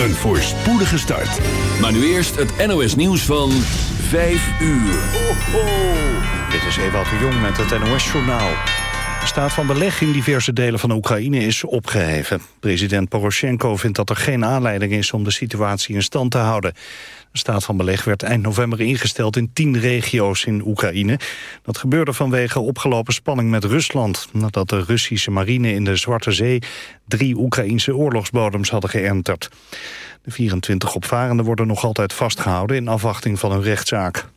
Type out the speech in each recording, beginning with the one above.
Een voorspoedige start. Maar nu eerst het NOS nieuws van 5 uur. Ho. Dit is Ewout de Jong met het NOS-journaal. De staat van beleg in diverse delen van Oekraïne is opgeheven. President Poroshenko vindt dat er geen aanleiding is om de situatie in stand te houden. De staat van beleg werd eind november ingesteld in tien regio's in Oekraïne. Dat gebeurde vanwege opgelopen spanning met Rusland... nadat de Russische marine in de Zwarte Zee... drie Oekraïnse oorlogsbodems hadden geënterd. De 24 opvarenden worden nog altijd vastgehouden... in afwachting van een rechtszaak.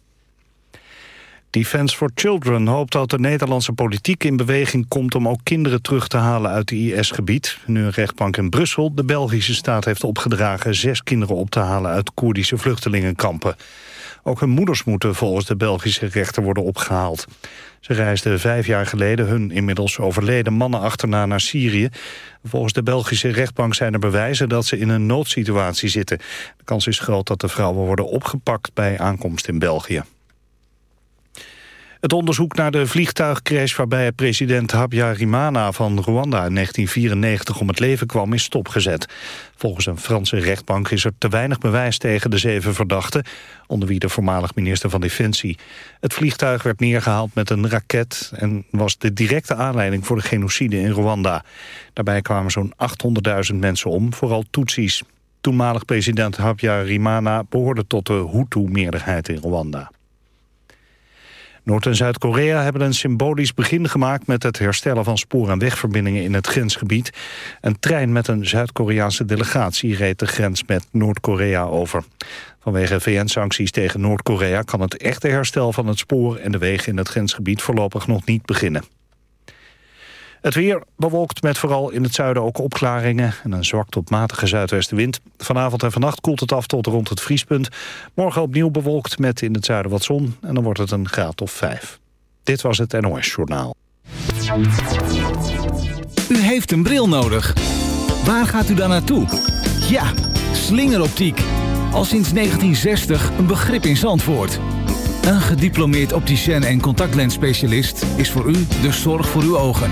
Defence for Children hoopt dat de Nederlandse politiek in beweging komt om ook kinderen terug te halen uit de IS-gebied. Nu een rechtbank in Brussel de Belgische staat heeft opgedragen zes kinderen op te halen uit Koerdische vluchtelingenkampen. Ook hun moeders moeten volgens de Belgische rechter worden opgehaald. Ze reisden vijf jaar geleden hun inmiddels overleden mannen achterna naar Syrië. Volgens de Belgische rechtbank zijn er bewijzen dat ze in een noodsituatie zitten. De kans is groot dat de vrouwen worden opgepakt bij aankomst in België. Het onderzoek naar de vliegtuigcrash waarbij president Habyarimana van Rwanda in 1994 om het leven kwam is stopgezet. Volgens een Franse rechtbank is er te weinig bewijs tegen de zeven verdachten, onder wie de voormalig minister van Defensie. Het vliegtuig werd neergehaald met een raket en was de directe aanleiding voor de genocide in Rwanda. Daarbij kwamen zo'n 800.000 mensen om, vooral Tutsis. Toenmalig president Habyarimana behoorde tot de Hutu-meerderheid in Rwanda. Noord- en Zuid-Korea hebben een symbolisch begin gemaakt... met het herstellen van spoor- en wegverbindingen in het grensgebied. Een trein met een Zuid-Koreaanse delegatie reed de grens met Noord-Korea over. Vanwege VN-sancties tegen Noord-Korea kan het echte herstel van het spoor... en de wegen in het grensgebied voorlopig nog niet beginnen. Het weer bewolkt met vooral in het zuiden ook opklaringen... en een zwak tot matige zuidwestenwind. Vanavond en vannacht koelt het af tot rond het vriespunt. Morgen opnieuw bewolkt met in het zuiden wat zon... en dan wordt het een graad of vijf. Dit was het NOS Journaal. U heeft een bril nodig. Waar gaat u dan naartoe? Ja, slingeroptiek. Al sinds 1960 een begrip in Zandvoort. Een gediplomeerd opticien en contactlensspecialist... is voor u de zorg voor uw ogen.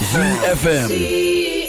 ZFM.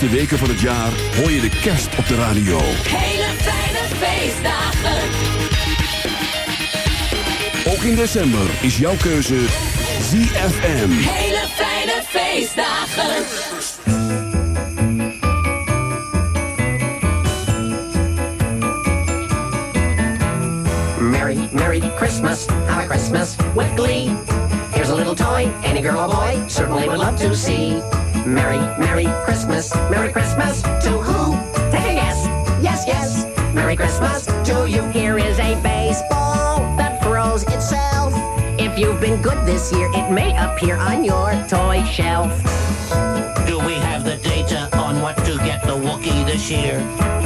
Laatste weken van het jaar hoor je de kerst op de radio. Hele fijne feestdagen. Ook in december is jouw keuze ZFM. Hele fijne feestdagen. Merry, Merry Christmas, have a Christmas with glee. Here's a little toy any girl or boy certainly would love to see. Merry, Merry Christmas, Merry Christmas to who? Take a guess. Yes, yes. Merry Christmas to you. Here is a baseball that throws itself. If you've been good this year, it may appear on your toy shelf. Do we have the data on what to get the Wookiee this year?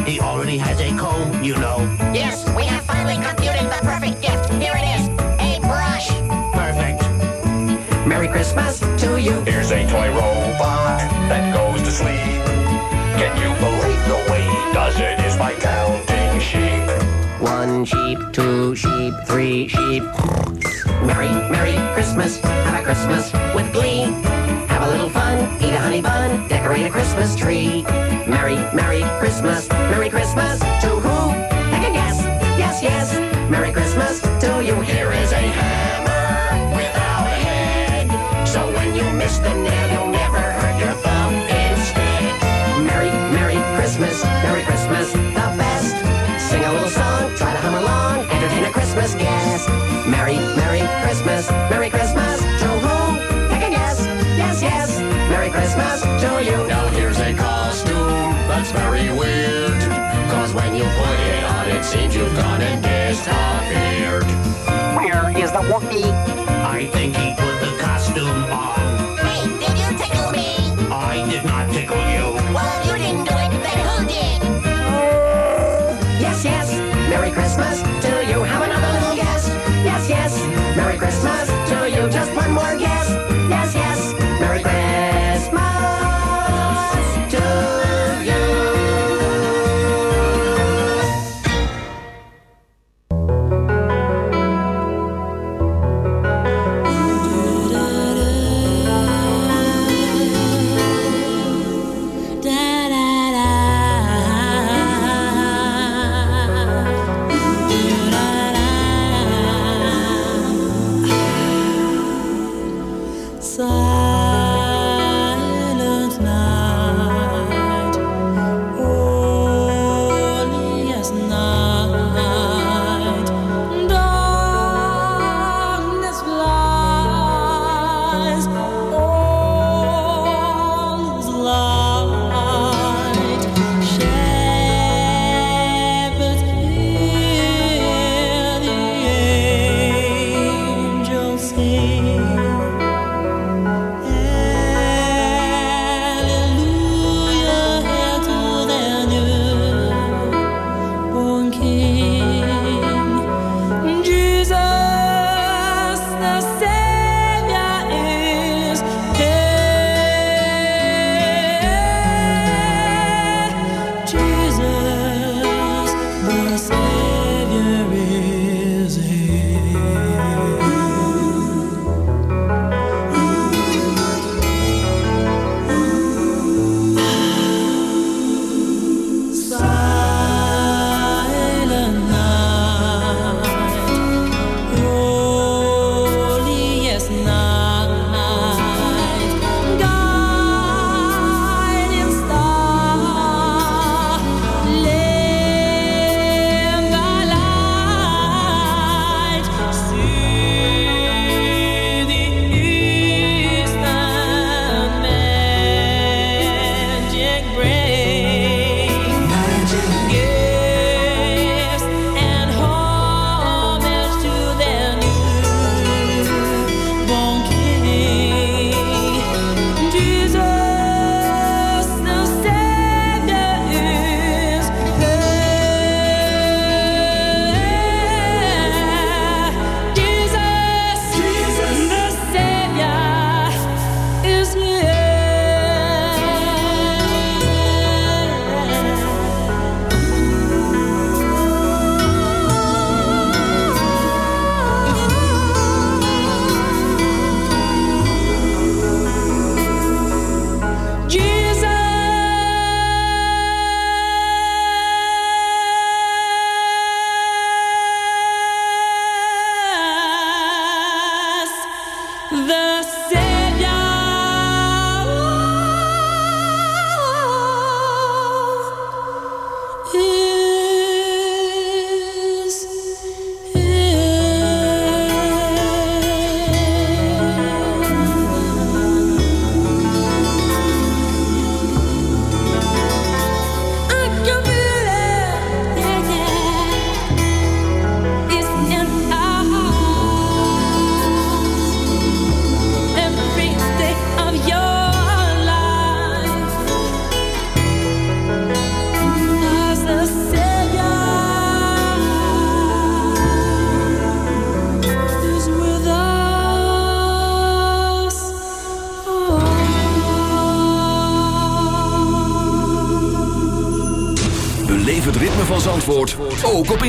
He already has a comb, you know. Yes, we have finally computed the perfect gift. Here it is, a brush. Perfect. Merry Christmas to you. Here's a toy robot that goes to sleep. Can you believe the way he does it is by counting sheep? One sheep, two sheep, three sheep. Merry, Merry Christmas, have a Christmas with glee. Have a little fun, eat a honey bun, decorate a Christmas tree. Merry, Merry Christmas, Merry Christmas when the nail, you'll never hurt your thumb instead. Merry, Merry Christmas, Merry Christmas, the best. Sing a little song, try to hum along, entertain a Christmas guest. Merry, Merry Christmas, Merry Christmas to who? Take a guess, yes, yes. Merry Christmas to you. Now here's a costume that's very weird. Cause when you put it on, it seems you've gone and disappeared. Where is the Wookiee? I think he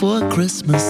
for Christmas.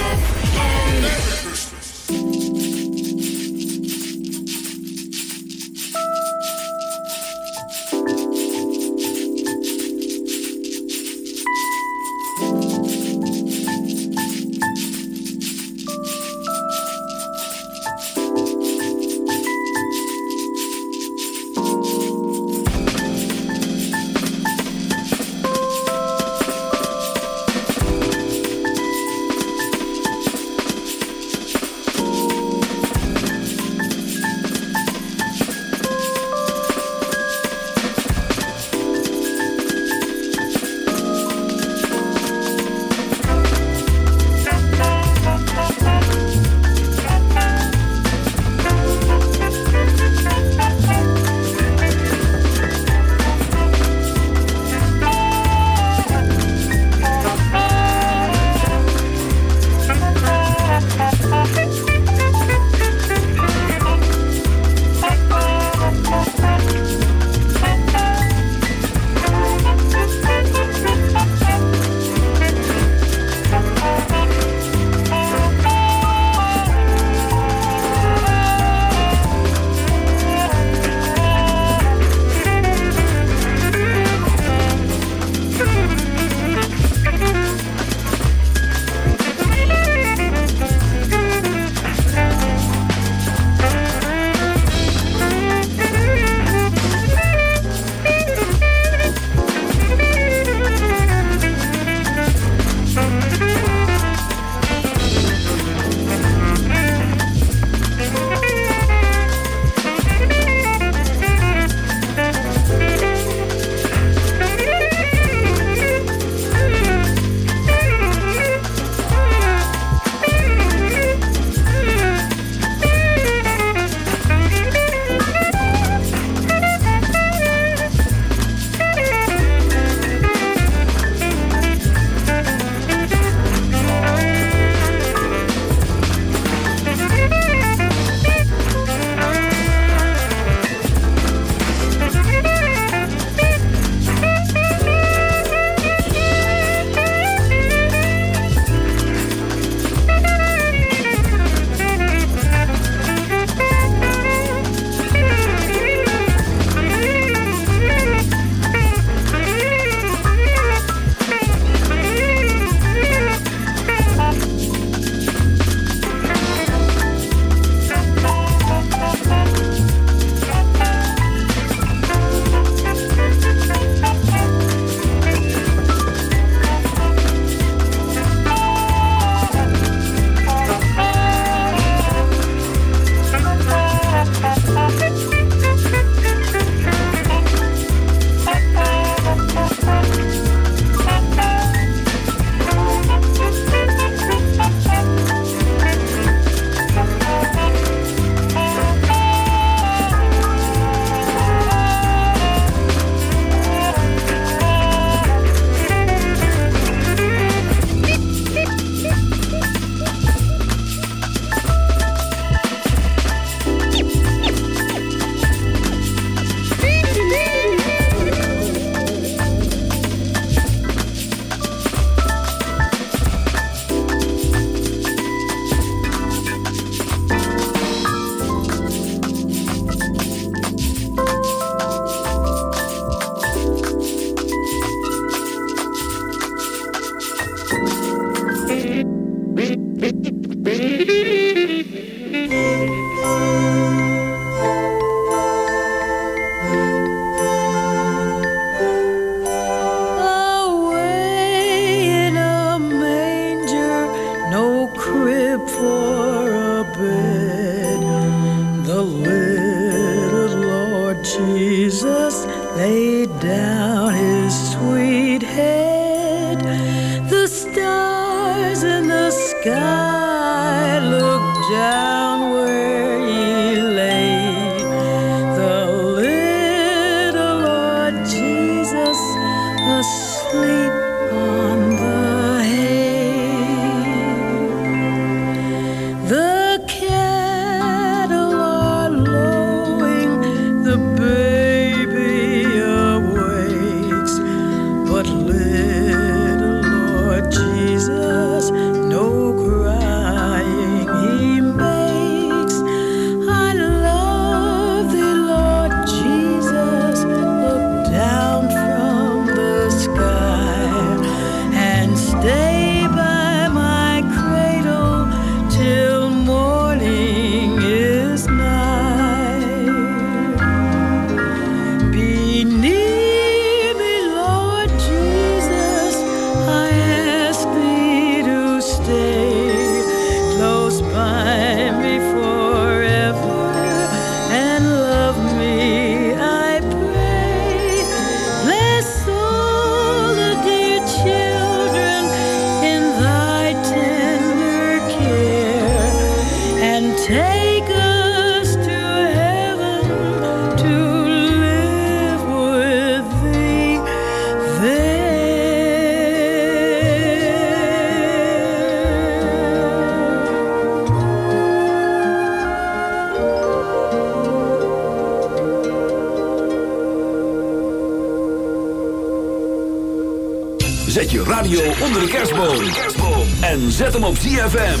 Op ZFM.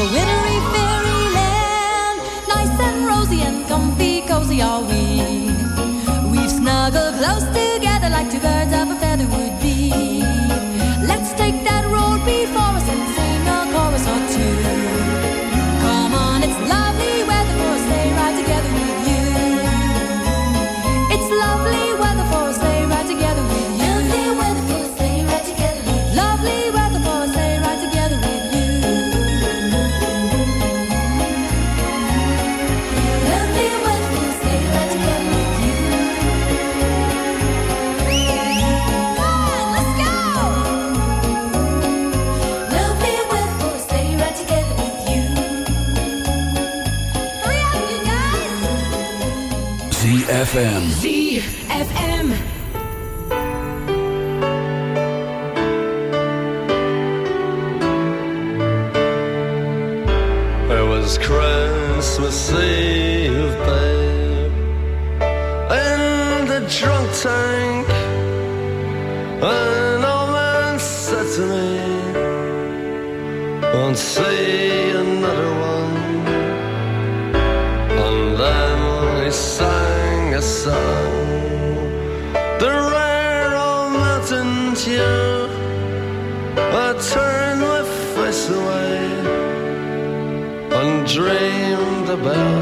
a wintry fairyland, nice and rosy and ZFM. about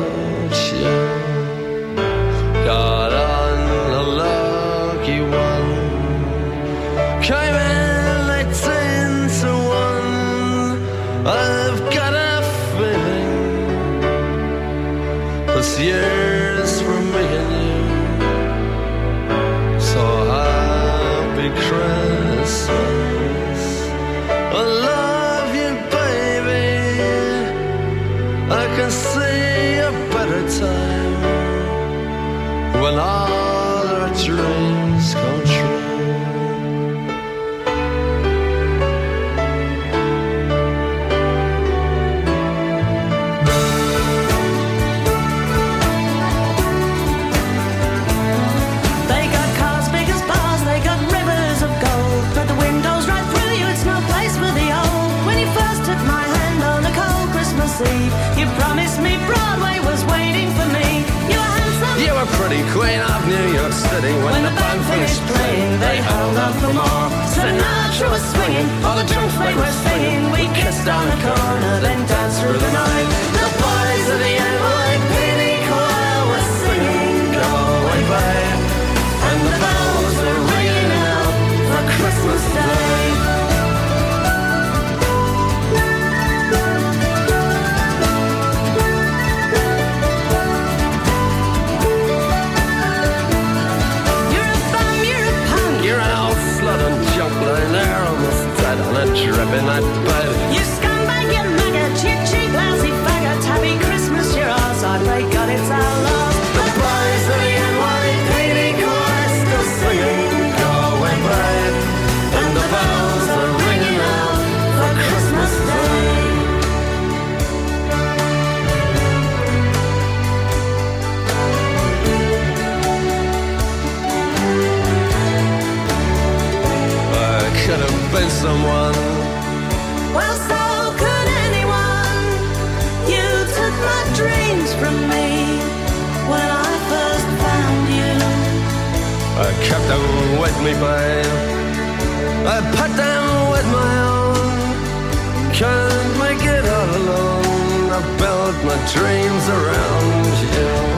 playing, they held out for more. Sinatra was swinging, all the junk they were singing. We kissed on the corner, then danced through the night. Them me, babe. I put them with my own. Can't make it all alone. I built my dreams around you.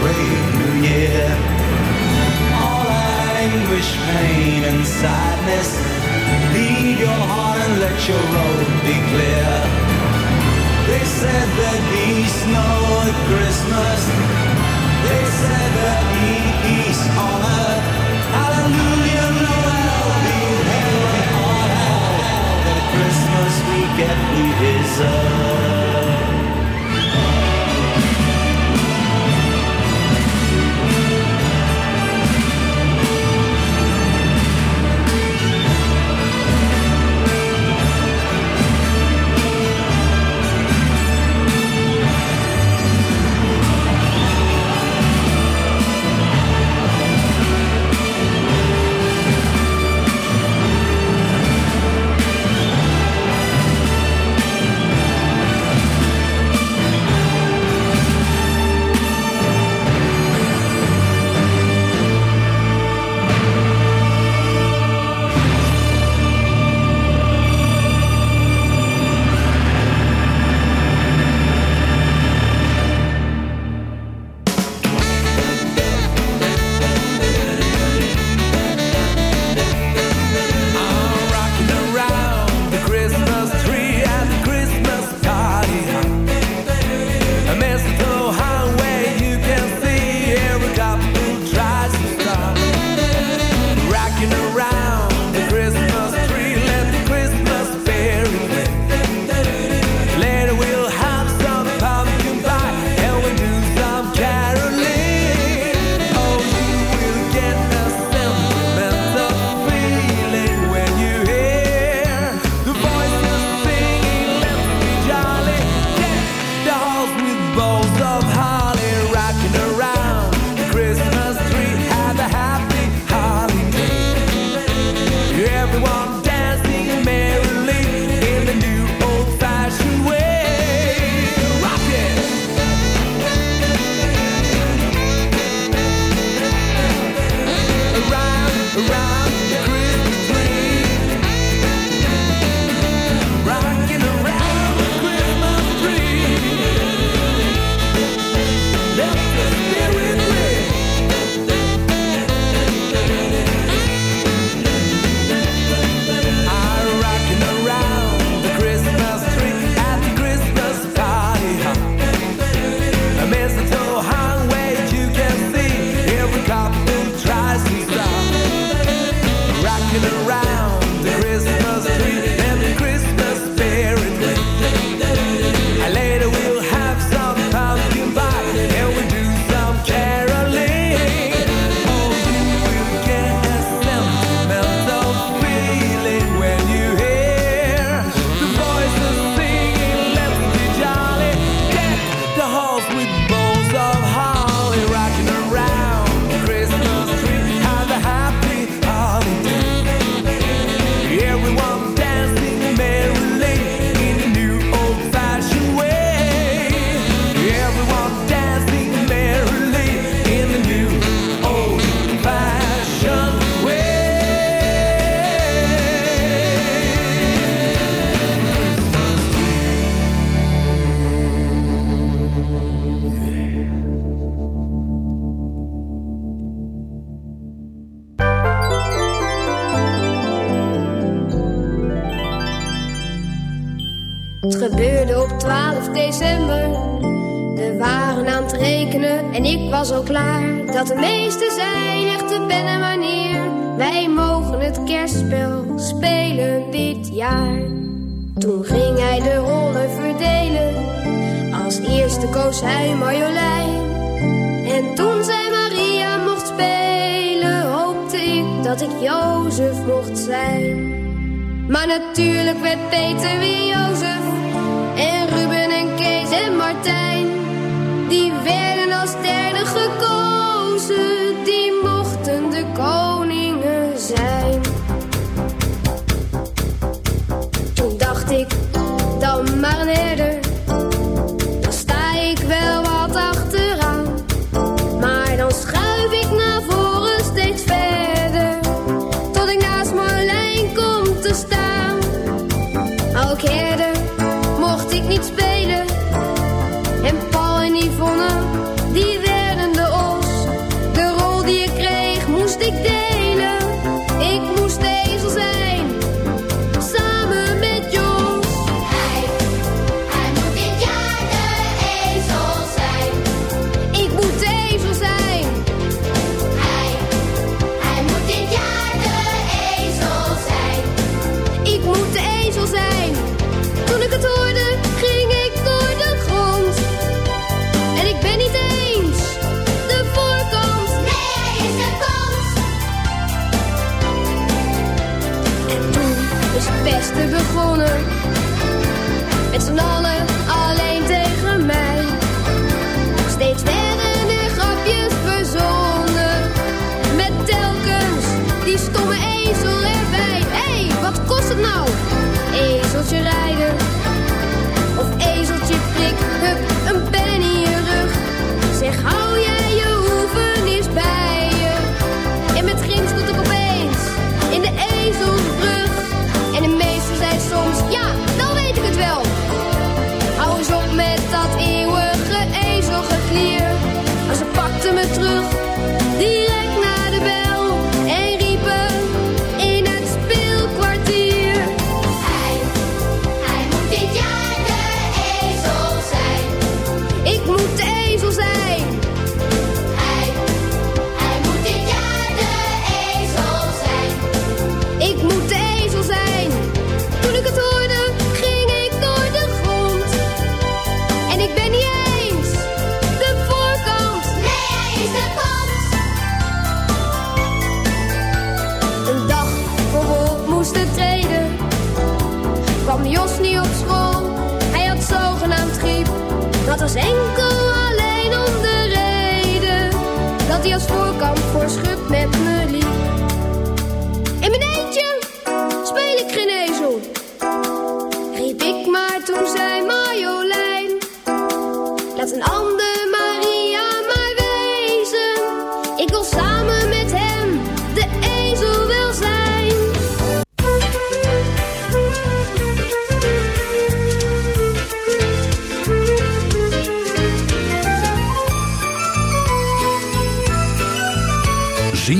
Brave new year. All anguish, pain, and sadness. Lead your heart and let your road be clear. They said there'd be Christmas. They said there'd peace on earth. Hallelujah, Noel, be heaven on hell. The Christmas we get we deserve. Het gebeurde op 12 december. We waren aan het rekenen en ik was al klaar. Dat de meesten zijn ligt de en wanneer. Wij mogen het kerstspel spelen dit jaar. Toen ging hij de rollen verdelen. Als eerste koos hij Marjolein. En toen zij Maria mocht spelen, hoopte ik dat ik Jozef mocht zijn. Maar natuurlijk werd Peter weer Jozef. als derde gekozen.